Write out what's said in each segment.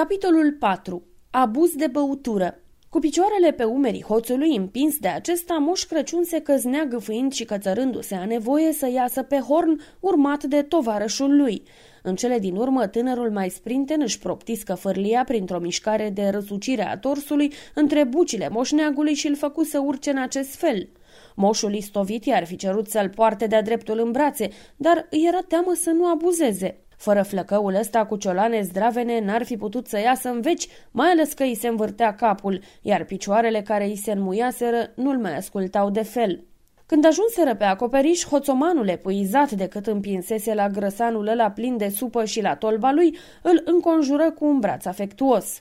Capitolul 4. Abuz de băutură cu picioarele pe umerii hoțului împins de acesta, Moș Crăciun se căznea gâfâind și cățărându-se a nevoie să iasă pe horn, urmat de tovarășul lui. În cele din urmă, tânărul mai sprinten își proptiscă fărlia printr-o mișcare de răsucire a torsului între bucile moșneagului și îl făcu să urce în acest fel. Moșul istovit i-ar fi cerut să-l poarte de-a dreptul în brațe, dar îi era teamă să nu abuzeze. Fără flăcăul ăsta cu ciolane zdravene n-ar fi putut să iasă în veci, mai ales că îi se învârtea capul, iar picioarele care îi se înmuiaseră nu-l mai ascultau de fel. Când ajunseră pe acoperiș, hoțomanul epuizat de cât împinsese la grăsanul ăla plin de supă și la tolba lui, îl înconjură cu un braț afectuos.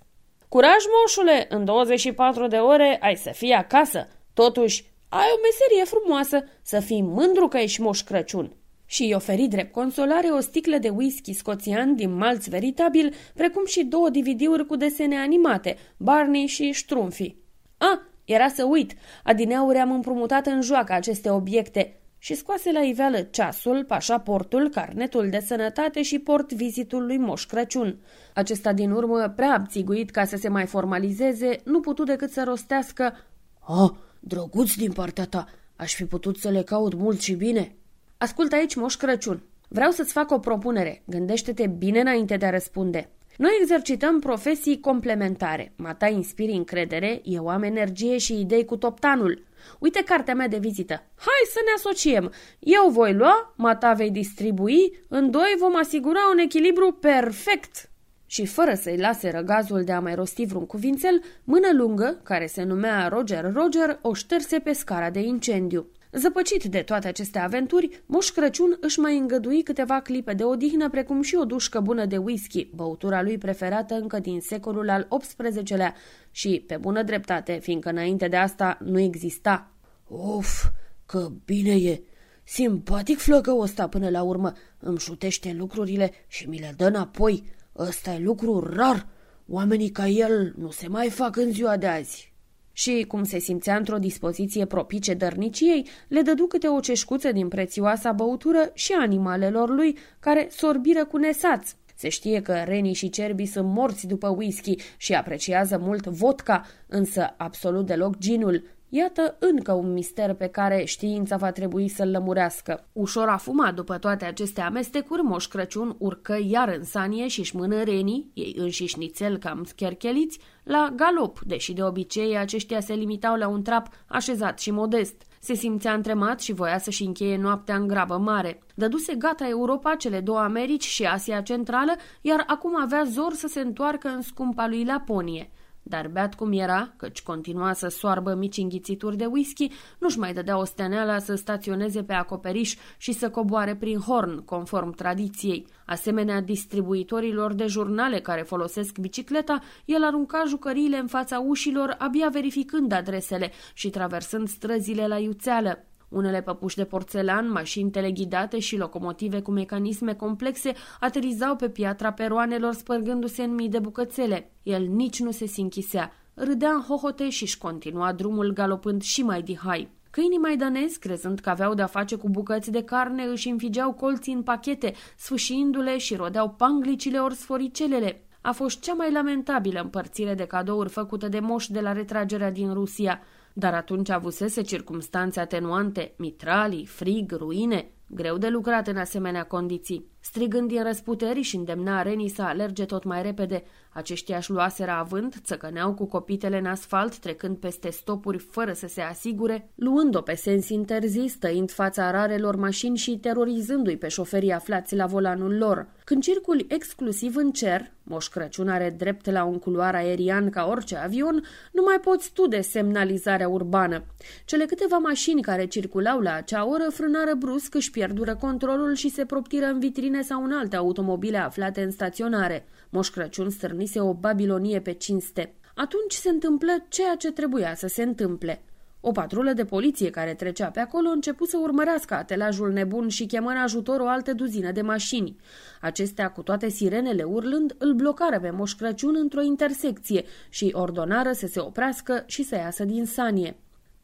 Curaj, moșule, în 24 de ore ai să fii acasă. Totuși, ai o meserie frumoasă, să fii mândru că ești moș Crăciun și îi oferi drept consolare o sticlă de whisky scoțian din malț veritabil, precum și două DVD-uri cu desene animate, Barney și Strumfi. A, era să uit, adineauri am împrumutat în joacă aceste obiecte și scoase la iveală ceasul, pașaportul, carnetul de sănătate și port vizitul lui Moș Crăciun. Acesta din urmă, prea abțiguit ca să se mai formalizeze, nu putu decât să rostească Ah, drăguț din partea ta, aș fi putut să le caut mult și bine." Ascultă aici, Moș Crăciun. Vreau să-ți fac o propunere. Gândește-te bine înainte de a răspunde. Noi exercităm profesii complementare. Mata inspiri încredere, eu am energie și idei cu toptanul. Uite cartea mea de vizită. Hai să ne asociem. Eu voi lua, Mata vei distribui, în doi vom asigura un echilibru perfect. Și fără să-i lase răgazul de a mai rosti vreun cuvințel, mână lungă, care se numea Roger Roger, o șterse pe scara de incendiu. Zăpăcit de toate aceste aventuri, Moș Crăciun își mai îngădui câteva clipe de odihnă, precum și o dușcă bună de whisky, băutura lui preferată încă din secolul al XVIII-lea și, pe bună dreptate, fiindcă înainte de asta nu exista. Of, că bine e! Simpatic flăcăul ăsta până la urmă. Îmi șutește lucrurile și mi le dă înapoi. Ăsta e lucru rar. Oamenii ca el nu se mai fac în ziua de azi și, cum se simțea într-o dispoziție propice dărniciei, le dădu câte o ceșcuță din prețioasa băutură și animalelor lui, care sorbiră cu nesați. Se știe că renii și cerbii sunt morți după whisky și apreciază mult vodka, însă absolut deloc ginul, Iată încă un mister pe care știința va trebui să-l lămurească. Ușor afumat după toate aceste amestecuri, Moș Crăciun urcă iar în sanie și-și mână renii, ei înșiși nițel cam schercheliți, la galop, deși de obicei aceștia se limitau la un trap așezat și modest. Se simțea întremat și voia să-și încheie noaptea în grabă mare. Dăduse gata Europa, cele două Americi și Asia Centrală, iar acum avea zor să se întoarcă în scumpa lui Laponie. Dar beat cum era, căci continua să soarbă mici înghițituri de whisky, nu-și mai dădea o steneala să staționeze pe acoperiș și să coboare prin horn, conform tradiției. Asemenea distribuitorilor de jurnale care folosesc bicicleta, el arunca jucăriile în fața ușilor, abia verificând adresele și traversând străzile la iuțeală. Unele păpuși de porțelan, mașini teleghidate și locomotive cu mecanisme complexe aterizau pe piatra peroanelor spărgându-se în mii de bucățele. El nici nu se sinchisea. Râdea în hohote și-și continua drumul galopând și mai dihai. Câinii maidanezi, crezând că aveau de-a face cu bucăți de carne, își înfigeau colții în pachete, sfâșiindu-le și rodeau panglicile ori sforicelele. A fost cea mai lamentabilă împărțire de cadouri făcută de moș de la retragerea din Rusia dar atunci avusese circumstanțe atenuante, mitralii, frig, ruine, greu de lucrat în asemenea condiții. Strigând din răsputeri și îndemna arenii să alerge tot mai repede, aceștia își luaseră avânt, țăcăneau cu copitele în asfalt, trecând peste stopuri fără să se asigure, luând-o pe sens interzis, stăind fața rarelor mașini și terorizându-i pe șoferii aflați la volanul lor. Când circuli exclusiv în cer, Moș Crăciun are drept la un culoar aerian ca orice avion, nu mai poți tu de semnalizarea urbană. Cele câteva mașini care circulau la acea oră frânară brusc, își pierdură controlul și se proptiră în vitrine sau în alte automobile aflate în staționare. Moș Crăciun stârnise o babilonie pe cinste. Atunci se întâmplă ceea ce trebuia să se întâmple. O patrulă de poliție care trecea pe acolo început să urmărească atelajul nebun și chemă în ajutor o altă duzină de mașini. Acestea, cu toate sirenele urlând, îl blocară pe Moș Crăciun într-o intersecție și ordonară să se oprească și să iasă din sanie.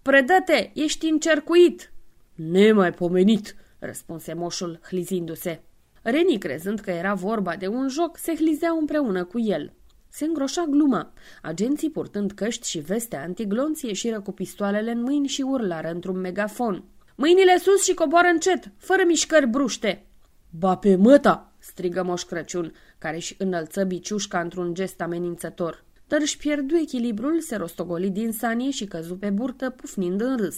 Predă-te, ești încercuit!" Nemaipomenit!" răspunse moșul, hlizindu-se. Reni, crezând că era vorba de un joc, se hlizeau împreună cu el. Se îngroșa gluma. Agenții, purtând căști și veste antiglonți, ieșiră cu pistoalele în mâini și urlară într-un megafon. Mâinile sus și coboară încet, fără mișcări bruște!" Ba pe măta!" strigă Moș Crăciun, care își înălță biciușca într-un gest amenințător. Dar își pierdu echilibrul, se rostogoli din sanie și căzu pe burtă, pufnind în râs.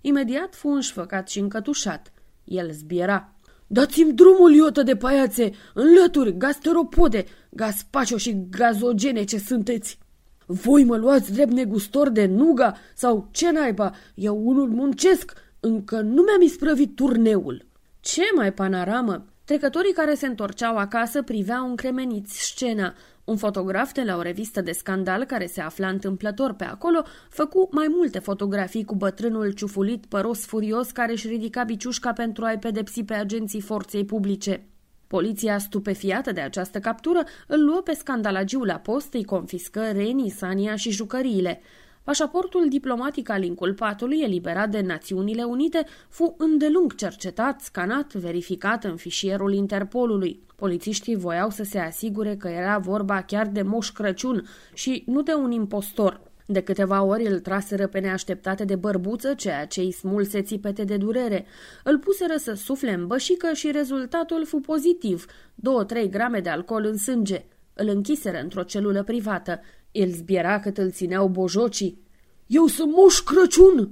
Imediat fu înșfăcat și încătușat. El zbiera. Dați-mi drumul, iotă de paiațe, înlături, gasteropode, gaspacio și gazogene ce sunteți! Voi mă luați drept negustor de nuga sau ce naiba? Eu unul muncesc, încă nu mi-am isprăvit turneul. Ce mai panoramă? Trecătorii care se întorceau acasă priveau încremeniți scena. Un fotograf de la o revistă de scandal care se afla întâmplător pe acolo făcu mai multe fotografii cu bătrânul ciufulit păros furios care își ridica biciușca pentru a-i pedepsi pe agenții forței publice. Poliția, stupefiată de această captură, îl luă pe scandalagiul la post, îi confiscă Reni, Sania și jucăriile. Pașaportul diplomatic al inculpatului, eliberat de Națiunile Unite, fu îndelung cercetat, scanat, verificat în fișierul Interpolului. Polițiștii voiau să se asigure că era vorba chiar de Moș Crăciun și nu de un impostor. De câteva ori îl traseră pe neașteptate de bărbuță, ceea ce îi smulse țipete de durere. Îl puseră să sufle în bășică și rezultatul fu pozitiv, 2-3 grame de alcool în sânge. Îl închiseră într-o celulă privată. El zbiera cât îl țineau bojocii. Eu sunt Moș Crăciun!"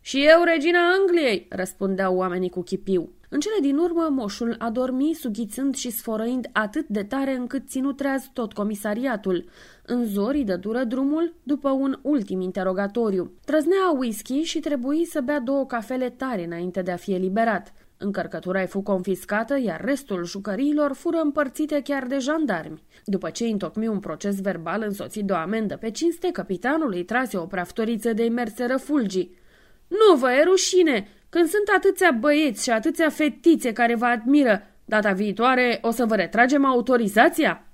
Și eu, regina Angliei!" răspundeau oamenii cu chipiu. În cele din urmă, moșul a dormit, sughițând și sfărăind atât de tare încât ținut treaz tot comisariatul. În zori dă dură drumul după un ultim interogatoriu. Trăznea whisky și trebuie să bea două cafele tare înainte de a fi eliberat. Încărcătura îi fu confiscată, iar restul jucăriilor fură împărțite chiar de jandarmi. După ce întocmi un proces verbal însoțit de o amendă pe cinste, capitanul îi trase o praftoriță de imerseră fulgii. Nu vă e rușine! Când sunt atâția băieți și atâția fetițe care vă admiră, data viitoare o să vă retragem autorizația?"